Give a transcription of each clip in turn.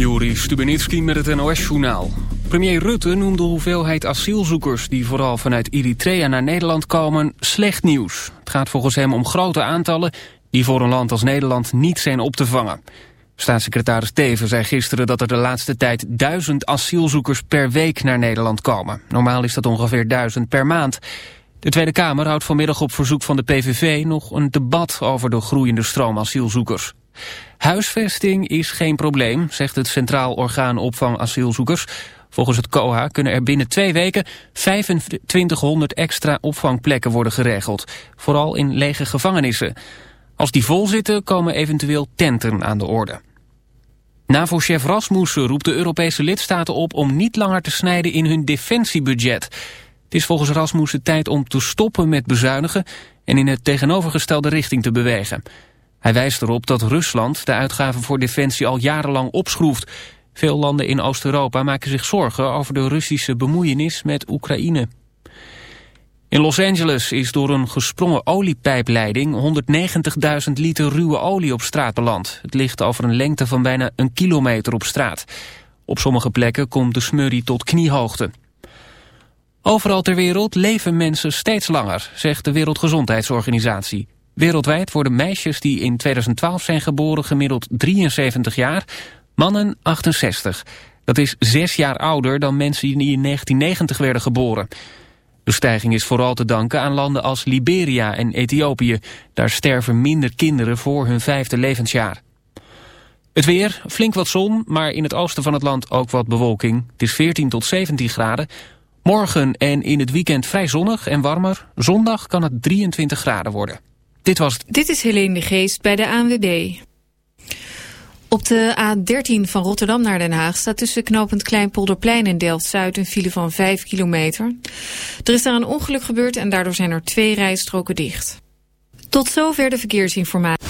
Juri Stubenitski met het NOS-journaal. Premier Rutte noemde de hoeveelheid asielzoekers die vooral vanuit Eritrea naar Nederland komen slecht nieuws. Het gaat volgens hem om grote aantallen die voor een land als Nederland niet zijn op te vangen. Staatssecretaris Teven zei gisteren dat er de laatste tijd duizend asielzoekers per week naar Nederland komen. Normaal is dat ongeveer duizend per maand. De Tweede Kamer houdt vanmiddag op verzoek van de PVV nog een debat over de groeiende stroom asielzoekers. Huisvesting is geen probleem, zegt het Centraal Orgaan Opvang Asielzoekers. Volgens het COA kunnen er binnen twee weken 2500 extra opvangplekken worden geregeld. Vooral in lege gevangenissen. Als die vol zitten komen eventueel tenten aan de orde. NAVO-chef Rasmussen roept de Europese lidstaten op om niet langer te snijden in hun defensiebudget. Het is volgens Rasmussen tijd om te stoppen met bezuinigen en in het tegenovergestelde richting te bewegen. Hij wijst erop dat Rusland de uitgaven voor defensie al jarenlang opschroeft. Veel landen in Oost-Europa maken zich zorgen over de Russische bemoeienis met Oekraïne. In Los Angeles is door een gesprongen oliepijpleiding 190.000 liter ruwe olie op straat beland. Het ligt over een lengte van bijna een kilometer op straat. Op sommige plekken komt de smurrie tot kniehoogte. Overal ter wereld leven mensen steeds langer, zegt de Wereldgezondheidsorganisatie. Wereldwijd worden meisjes die in 2012 zijn geboren gemiddeld 73 jaar, mannen 68. Dat is zes jaar ouder dan mensen die in 1990 werden geboren. De stijging is vooral te danken aan landen als Liberia en Ethiopië. Daar sterven minder kinderen voor hun vijfde levensjaar. Het weer, flink wat zon, maar in het oosten van het land ook wat bewolking. Het is 14 tot 17 graden. Morgen en in het weekend vrij zonnig en warmer. Zondag kan het 23 graden worden. Dit was. Dit is Helene de Geest bij de ANWB. Op de A13 van Rotterdam naar Den Haag staat tussen knooppunt Kleinpolderplein en Delft-Zuid een file van 5 kilometer. Er is daar een ongeluk gebeurd en daardoor zijn er twee rijstroken dicht. Tot zover de verkeersinformatie.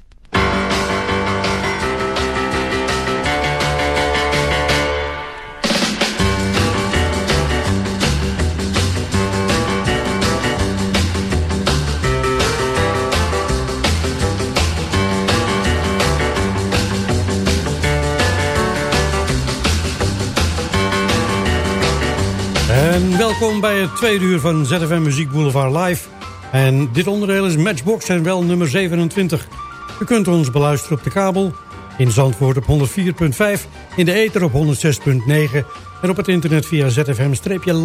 welkom bij het tweede uur van ZFM Muziek Boulevard Live. En dit onderdeel is Matchbox en wel nummer 27. Je kunt ons beluisteren op de kabel, in Zandvoort op 104.5, in de ether op 106.9 en op het internet via zfm-live.nl.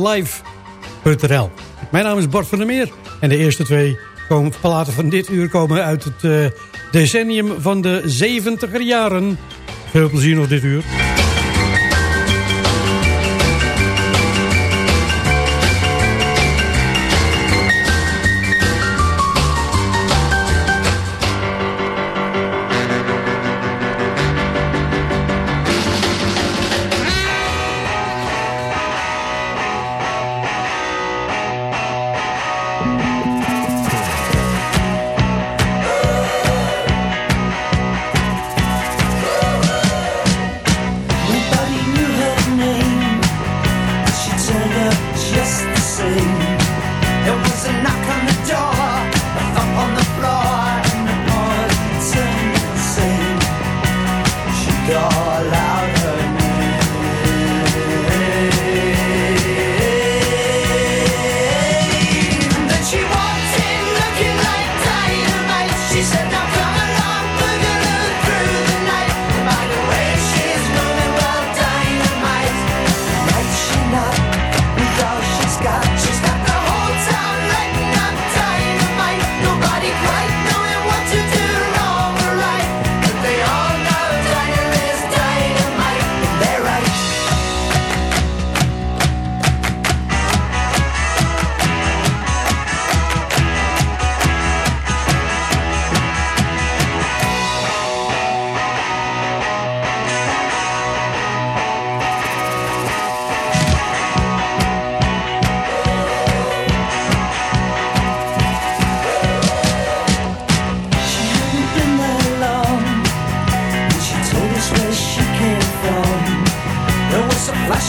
Mijn naam is Bart van der Meer en de eerste twee komen, platen van dit uur komen uit het eh, decennium van de 70er jaren. Veel plezier nog dit uur.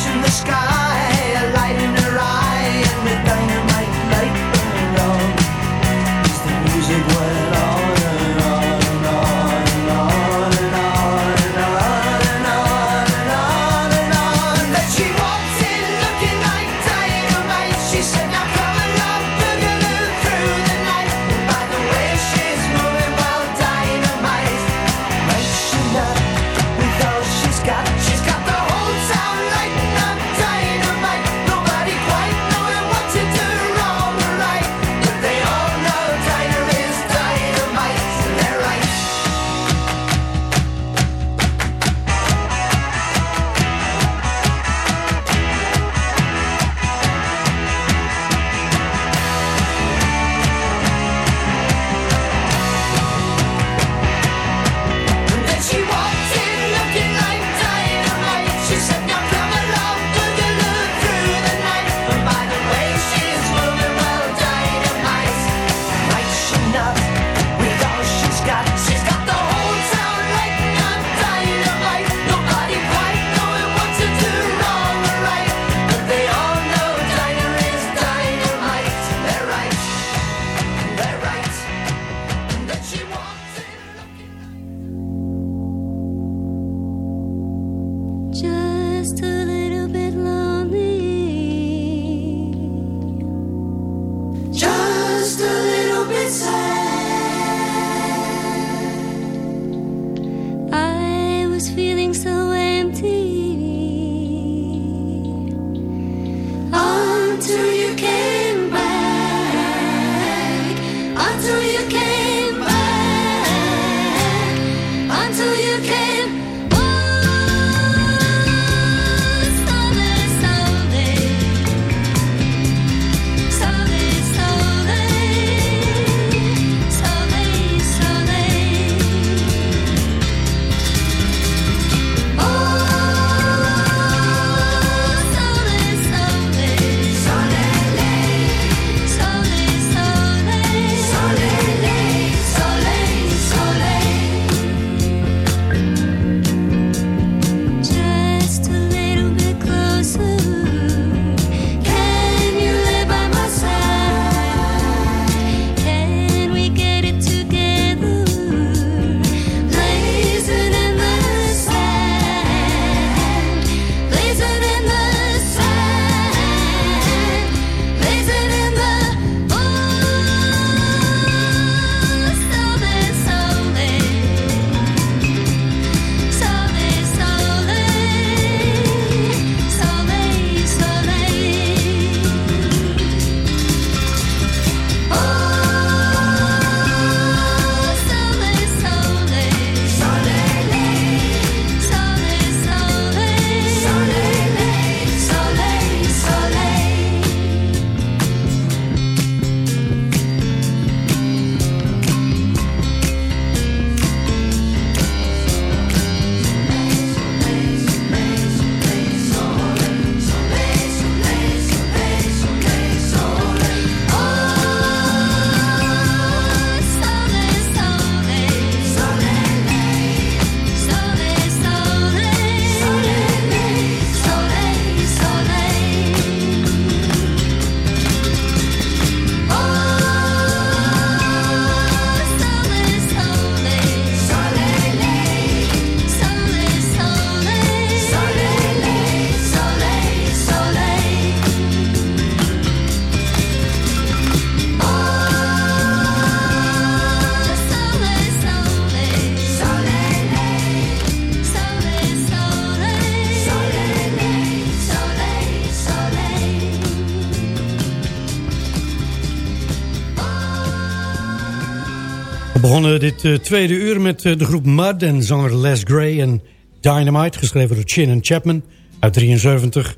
in the sky. Begonnen dit eh, tweede uur met eh, de groep Mud en zanger Les Gray en Dynamite, geschreven door Chin en Chapman uit 73.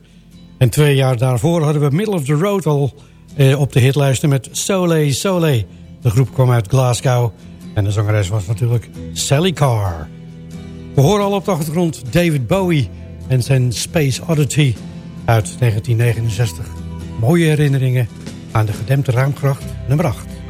En twee jaar daarvoor hadden we Middle of the Road al eh, op de hitlijsten met Soleil Soleil. De groep kwam uit Glasgow en de zangeres was natuurlijk Sally Carr. We horen al op de achtergrond David Bowie en zijn Space Oddity uit 1969. Mooie herinneringen aan de gedempte ruimkracht nummer 8.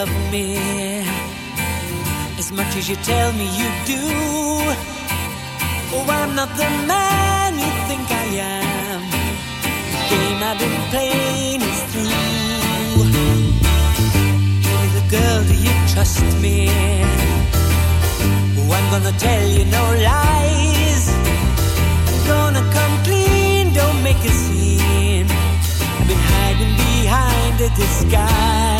Love me as much as you tell me you do? Oh, I'm not the man you think I am. The game I've been playing is through. Hey, little girl, do you trust me? Oh, I'm gonna tell you no lies. I'm gonna come clean, don't make a scene. I've been hiding behind a disguise.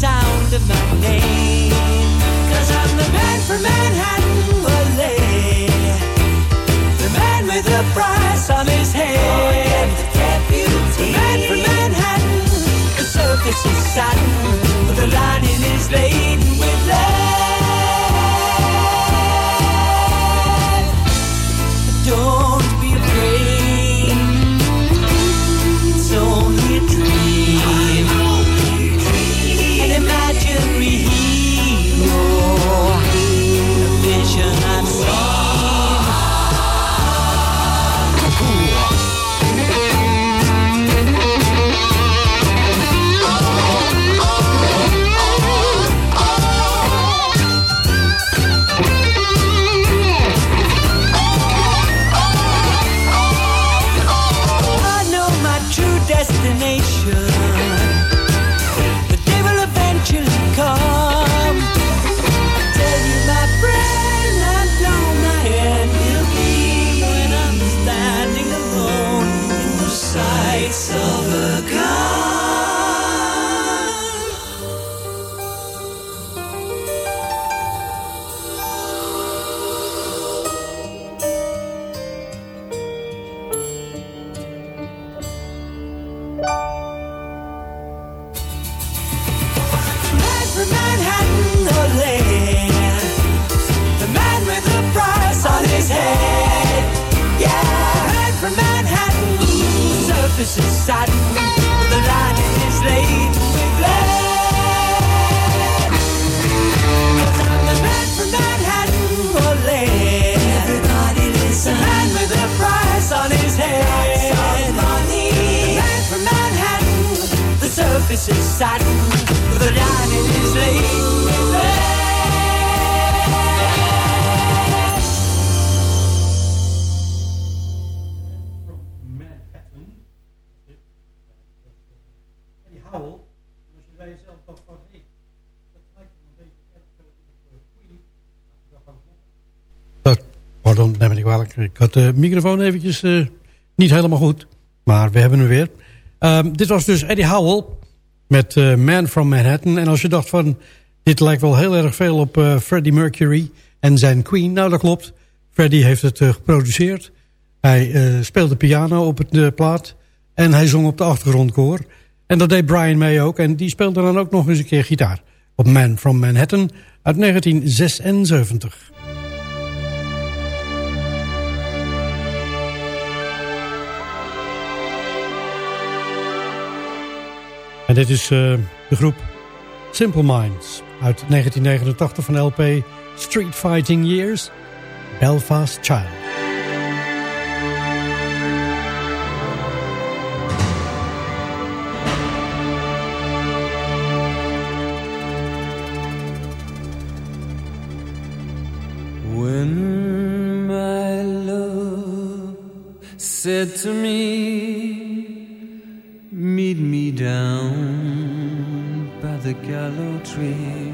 sound of my name. Cause I'm the man from Manhattan, Olay. The man with the price on his head. The man from Manhattan, the surface is satin. but The lining is laden with lead. Don't be afraid. De microfoon eventjes eh, niet helemaal goed. Maar we hebben hem weer. Ehm, dit was dus Eddie Howell met eh, Man from Manhattan. En als je dacht van, dit lijkt wel heel erg veel op eh, Freddie Mercury en zijn Queen. Nou, dat klopt. Freddie heeft het geproduceerd. Hij speelde piano op het plaat. En hij zong op de achtergrondkoor. En dat deed Brian May ook. En die speelde dan ook nog eens een keer gitaar. Op Man from Manhattan uit 1976. En dit is eh, de groep Simple Minds uit 1989 van LP Street Fighting Years, Belfast Child. When my love said to me, Meet me down the gallows tree,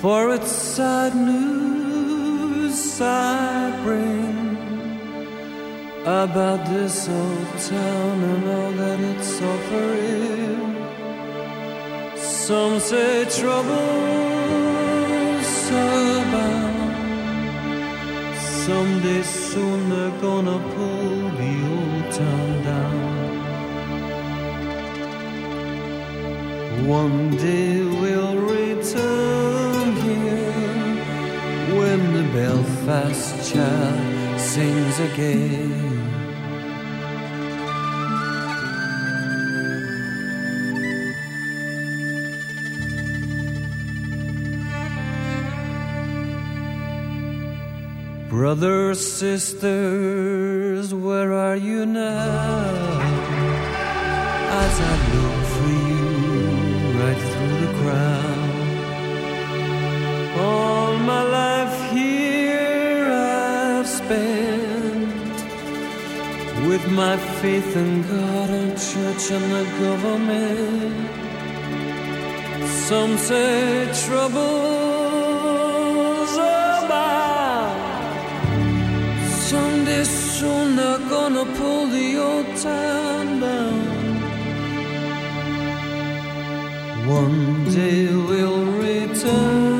for it's sad news I bring about this old town and all that it's offering. Some say trouble's abound. Someday soon they're gonna pull the old town down. One day we'll return here when the Belfast child sings again. Brothers, sisters, where are you now? As I look spent with my faith in God and church and the government. Some say troubles abound. Someday soon they're gonna pull the old town down. One day we'll return.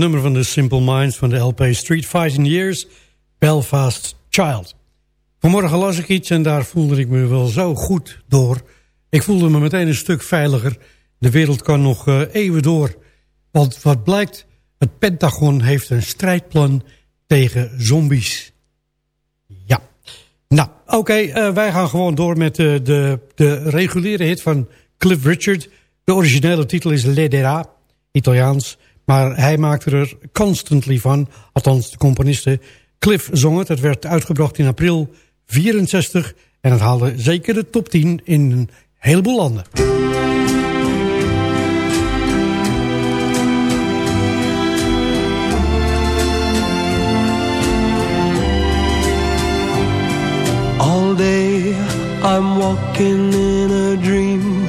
Nummer van de Simple Minds van de LP Street Fighting Years, Belfast Child. Vanmorgen las ik iets en daar voelde ik me wel zo goed door. Ik voelde me meteen een stuk veiliger. De wereld kan nog uh, eeuwen door. Want wat blijkt, het Pentagon heeft een strijdplan tegen zombies. Ja. Nou, oké, uh, wij gaan gewoon door met uh, de, de reguliere hit van Cliff Richard. De originele titel is Ledera, Italiaans. Maar hij maakte er constantly van, althans de componisten. Cliff zong het, het werd uitgebracht in april 64... en het haalde zeker de top 10 in een heleboel landen. All day I'm walking in a dream.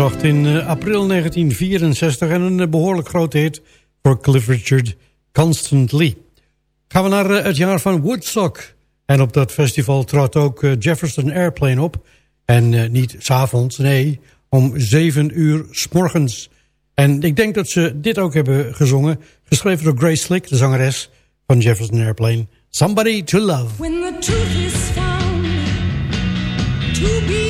In eh, april 1964 en een eh, behoorlijk grote hit voor Cliff Richard, Constantly. Gaan we naar eh, het jaar van Woodstock. En op dat festival trad ook Jefferson Airplane op. En niet s'avonds, nee, om zeven uur s morgens. En ik denk dat ze dit ook hebben gezongen. Geschreven door Grace Slick, de zangeres van Jefferson Airplane. Somebody to Love. When the truth is found to be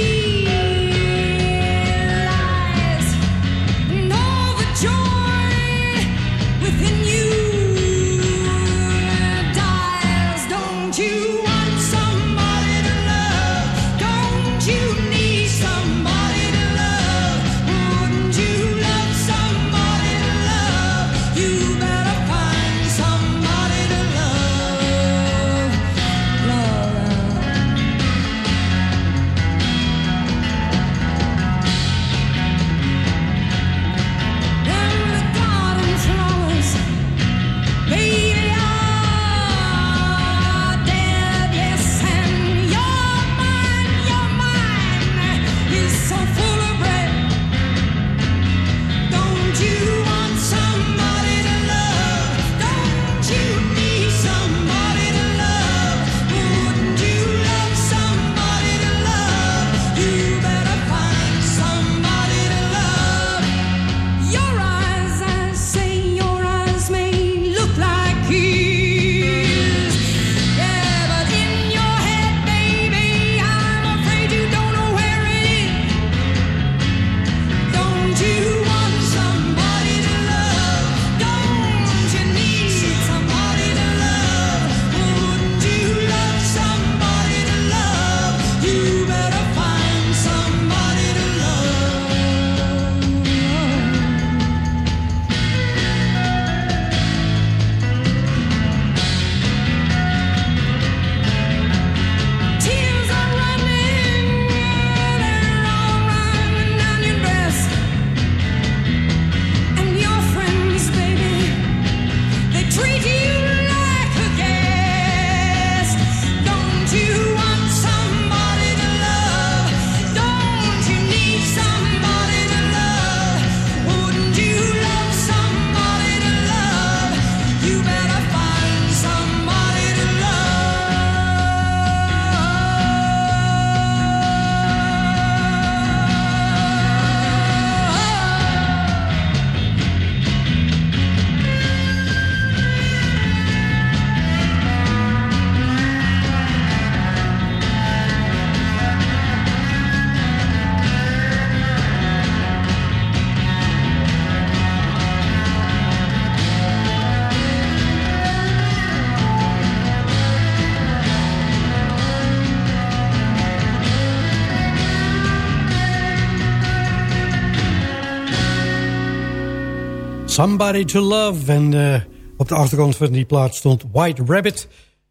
Somebody to Love. En uh, op de achterkant van die plaat stond White Rabbit.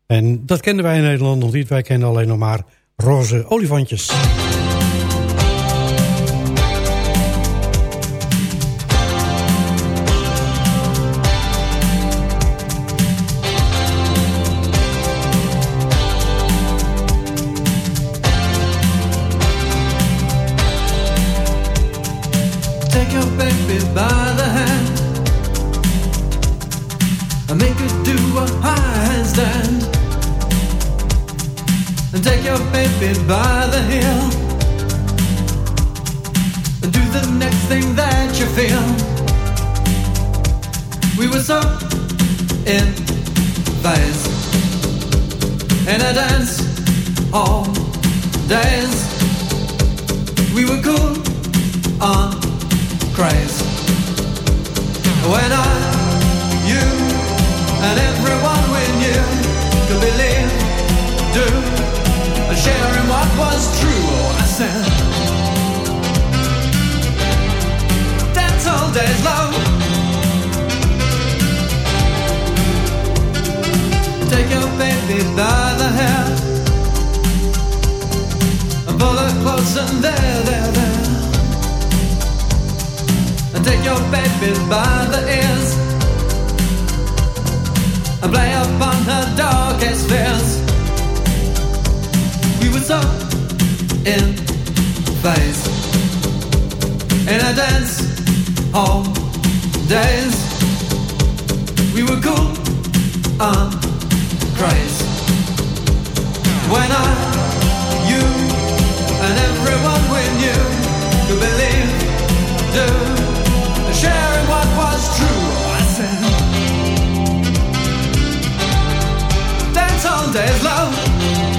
En dat kenden wij in Nederland nog niet. Wij kennen alleen nog maar roze olifantjes. Days. We were so in phase in a dance hall days. We were cool on craze when I, you, and everyone we knew could believe, do sharing what was true. I said, dance all days, love.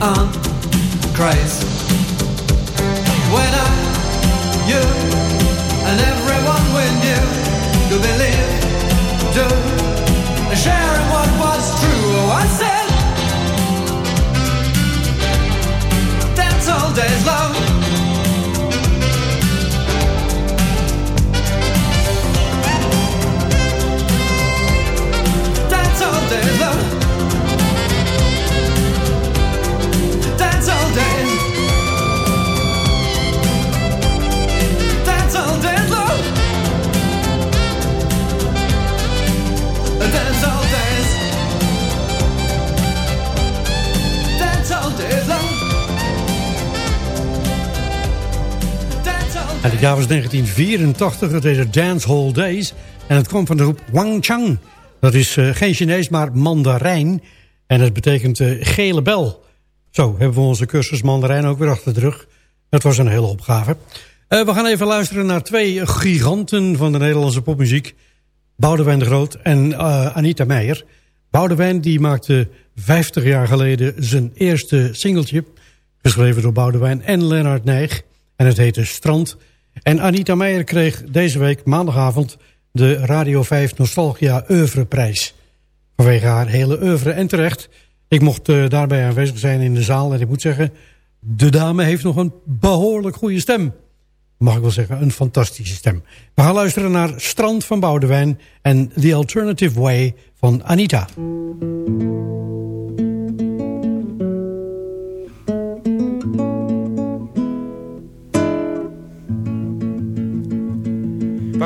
And crazy. When I, you, and everyone we knew could believe, do, sharing what was true. Oh, I said, dance all days long. Jaar was 1984, het heette Dance Hall Days. En het kwam van de groep Wang Chang. Dat is uh, geen Chinees, maar mandarijn. En het betekent uh, gele bel. Zo, hebben we onze cursus mandarijn ook weer achter de rug. Dat was een hele opgave. Uh, we gaan even luisteren naar twee giganten van de Nederlandse popmuziek. Boudewijn de Groot en Anita Meijer. Boudewijn die maakte 50 jaar geleden zijn eerste singeltje. Geschreven door Boudewijn en Lennart Nijg. En het heette Strand. En Anita Meijer kreeg deze week maandagavond de Radio 5 Nostalgia Oeuvreprijs. Vanwege haar hele oeuvre en terecht. Ik mocht uh, daarbij aanwezig zijn in de zaal en ik moet zeggen... de dame heeft nog een behoorlijk goede stem. Mag ik wel zeggen, een fantastische stem. We gaan luisteren naar Strand van Boudewijn en The Alternative Way van Anita.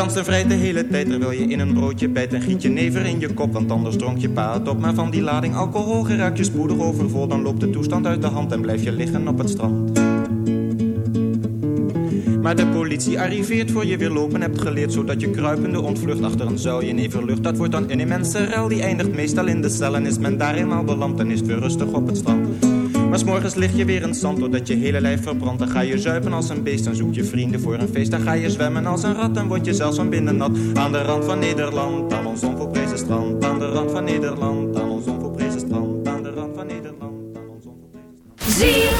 En vrij de hele tijd. Terwijl je in een broodje bijt en giet je never in je kop, want anders dronk je pa het op. Maar van die lading alcohol geraak je spoedig overvol, dan loopt de toestand uit de hand en blijf je liggen op het strand. Maar de politie arriveert voor je weer lopen. Hebt geleerd Zodat je kruipende ontvlucht achter een zuilje neverlucht Dat wordt dan een immense rel, die eindigt meestal in de cel En is men daar eenmaal beland, dan is weer rustig op het strand maar s'morgens lig je weer in zand doordat je hele lijf verbrandt. Dan ga je zuipen als een beest, dan zoek je vrienden voor een feest. Dan ga je zwemmen als een rat, dan word je zelfs van binnen nat. Aan de rand van Nederland, aan ons onvolprezen strand. Aan de rand van Nederland, aan ons onvolprezen strand. Aan de rand van Nederland, aan ons onvolprezen strand. ZFM.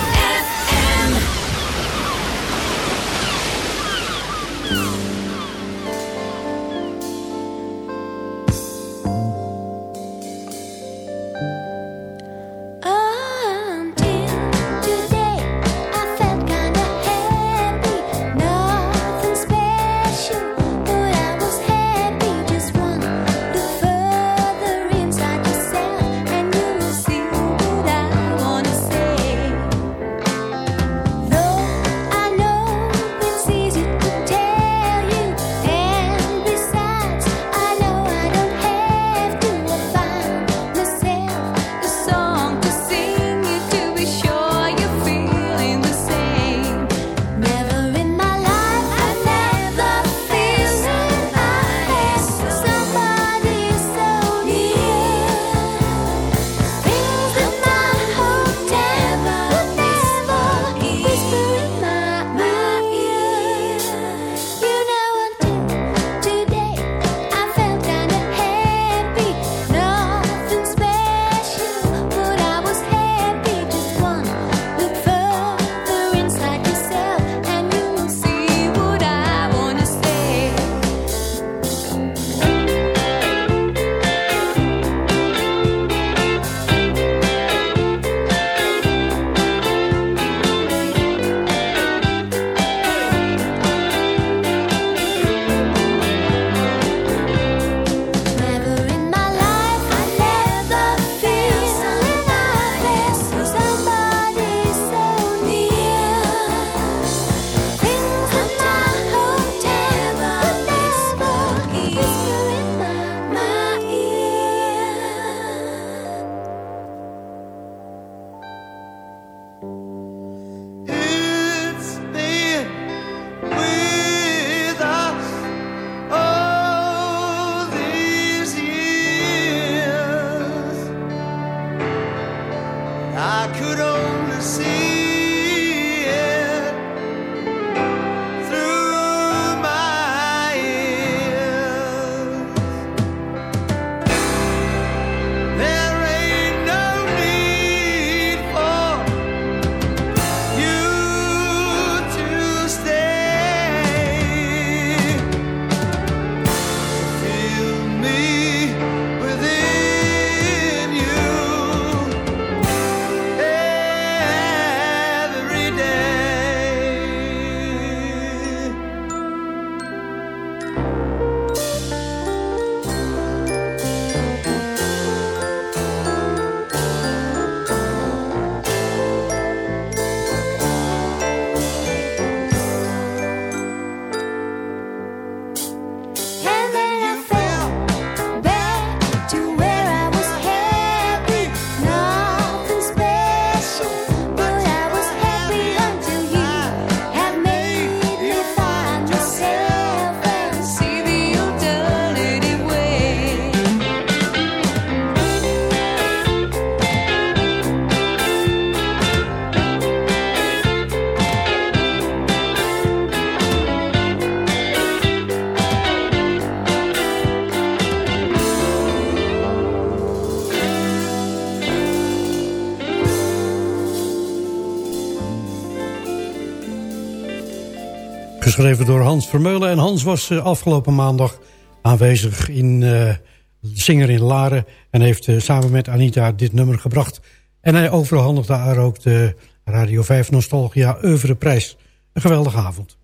geschreven door Hans Vermeulen. En Hans was eh, afgelopen maandag aanwezig in eh, Zinger in Laren... en heeft eh, samen met Anita dit nummer gebracht. En hij overhandigde haar ook de Radio 5 Nostalgia Prijs. Een geweldige avond.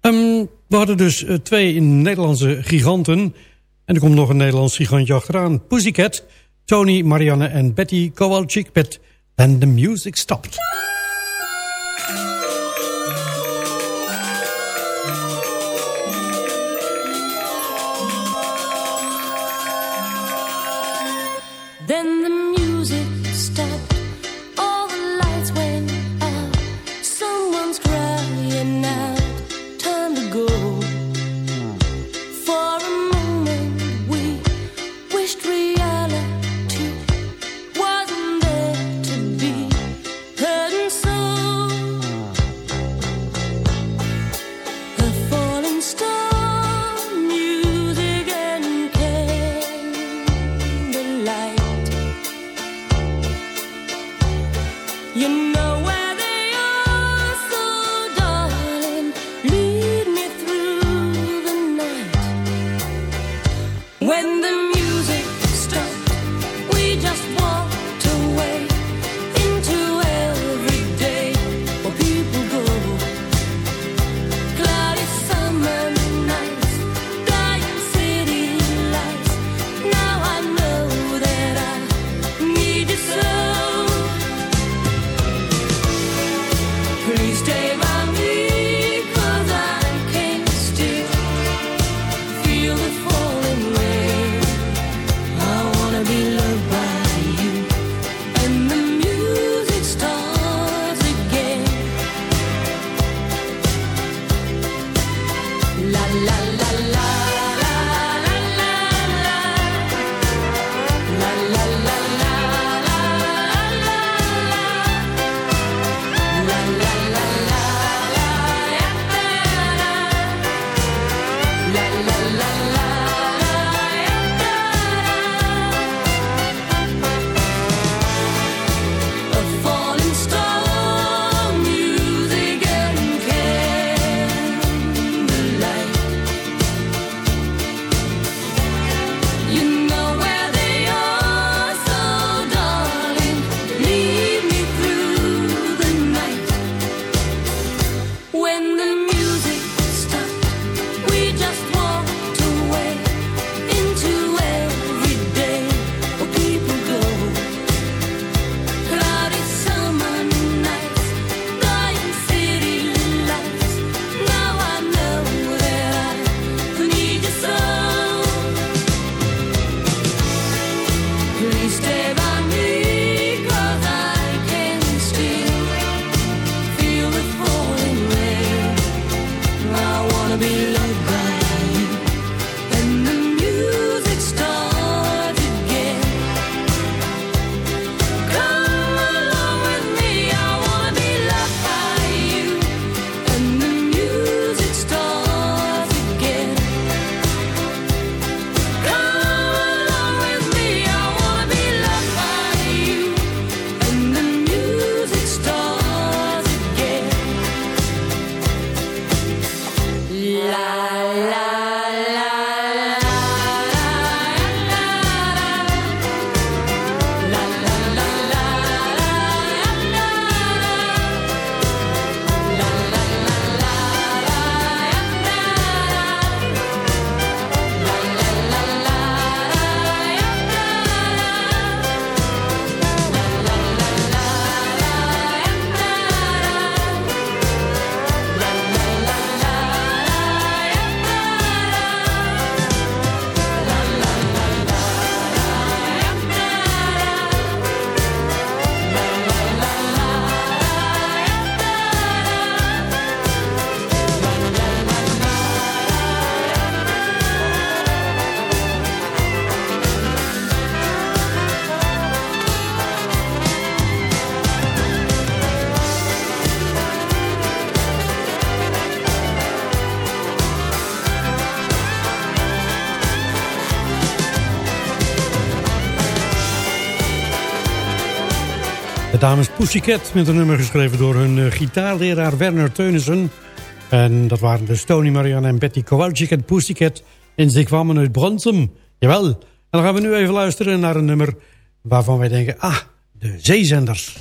Ehm, we hadden dus twee Nederlandse giganten... En er komt nog een Nederlands gigantje achteraan. Pussycat, Tony, Marianne en Betty Kowalczyk met And the Music Stopped. Pussycat met een nummer geschreven door hun uh, gitaarleraar Werner Teunissen. En dat waren dus Stony Marianne en Betty Kowalczyk en Pussycat. En ze kwamen uit Bronsum. Jawel. En dan gaan we nu even luisteren naar een nummer waarvan wij denken... Ah, de zeezenders.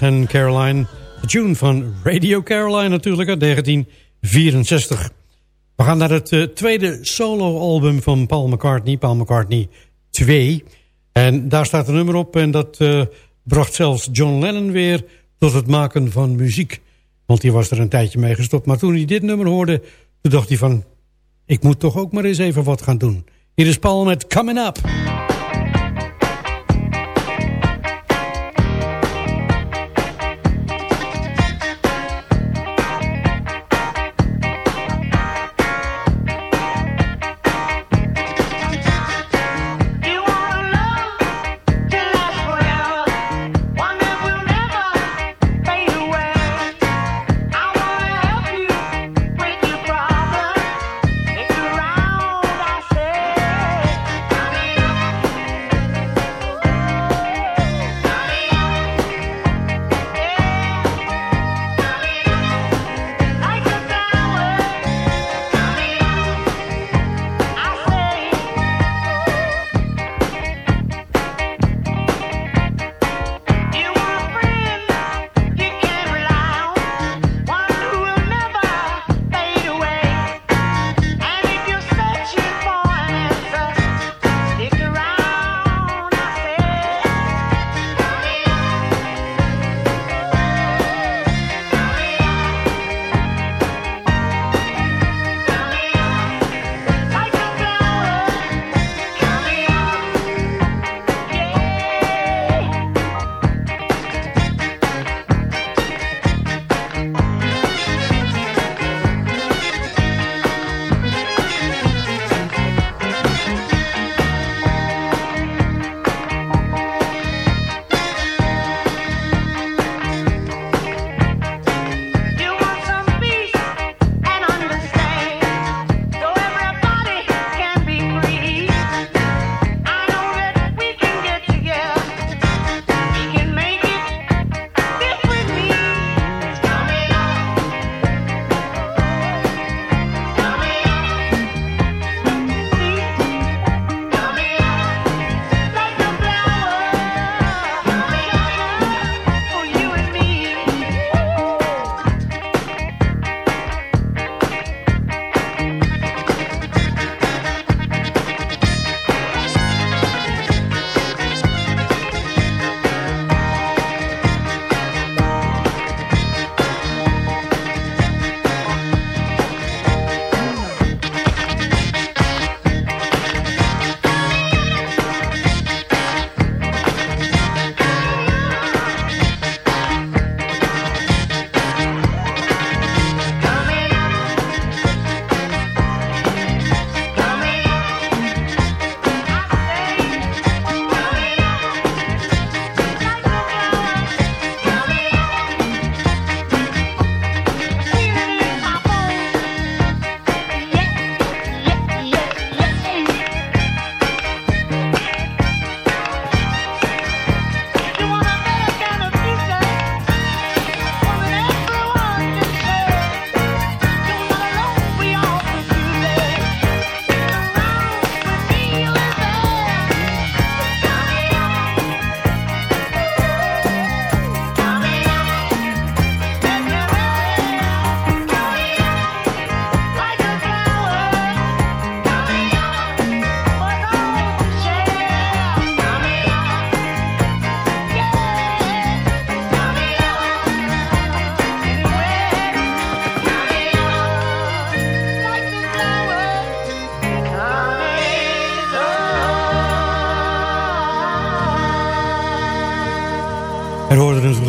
En Caroline. De tune van Radio Caroline natuurlijk uit 1964. We gaan naar het eh, tweede solo-album van Paul McCartney. Paul McCartney 2. En daar staat een nummer op en dat eh, bracht zelfs John Lennon weer tot het maken van muziek. Want die was er een tijdje mee gestopt. Maar toen hij dit nummer hoorde, toen dacht hij van... ik moet toch ook maar eens even wat gaan doen. Hier is Paul met Coming Up.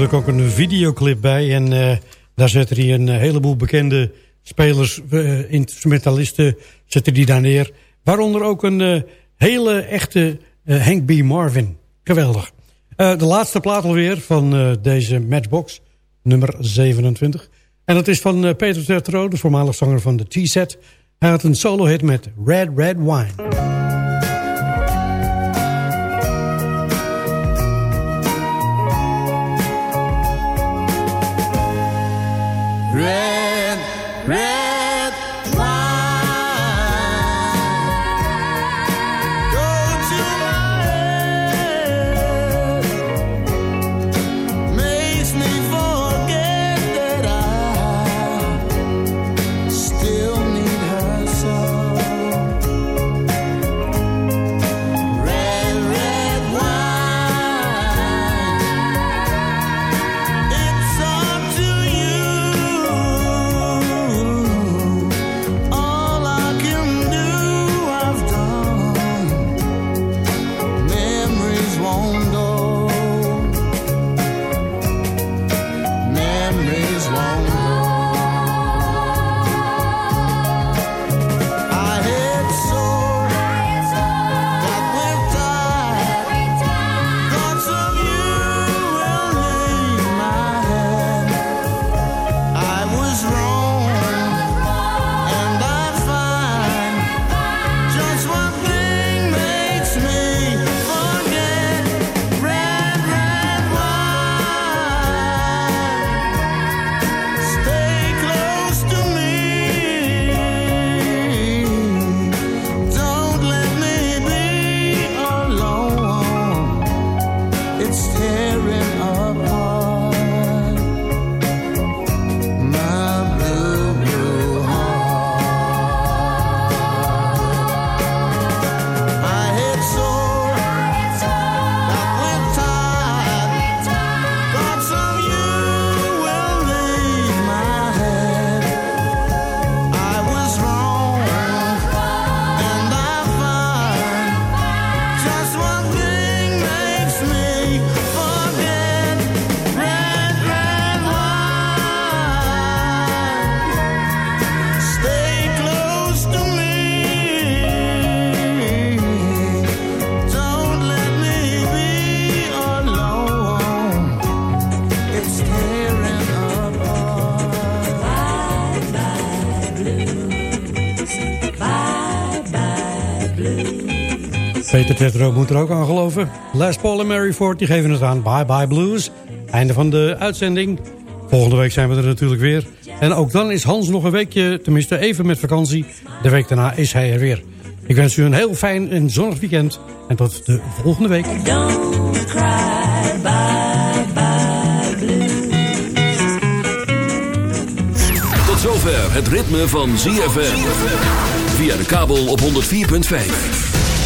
Natuurlijk ook een videoclip bij. En uh, daar zetten hij een heleboel bekende spelers, uh, instrumentalisten, zetten die daar neer. Waaronder ook een uh, hele echte Hank B. Marvin. Geweldig. de laatste plaat alweer van deze Matchbox, nummer 27. En dat is van Peter Tertero, de voormalig zanger van de T-Set. Hij had een solo hit met Red Red Wine. Red, Peter Tetro moet er ook aan geloven. Les Paul en Mary Ford die geven het aan. Bye bye blues. Einde van de uitzending. Volgende week zijn we er natuurlijk weer. En ook dan is Hans nog een weekje, tenminste even met vakantie. De week daarna is hij er weer. Ik wens u een heel fijn en zonnig weekend. En tot de volgende week. Don't cry, bye bye blues. Tot zover het ritme van ZFM. Via de kabel op 104.5.